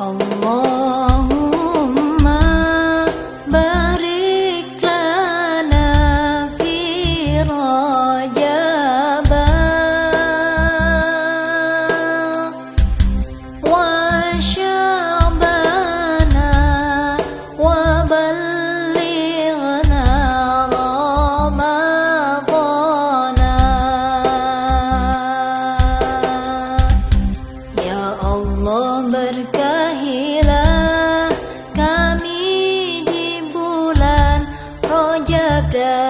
Allahumma barik lana fi rajah Allah berkahilah kami di bulan Rajab. dan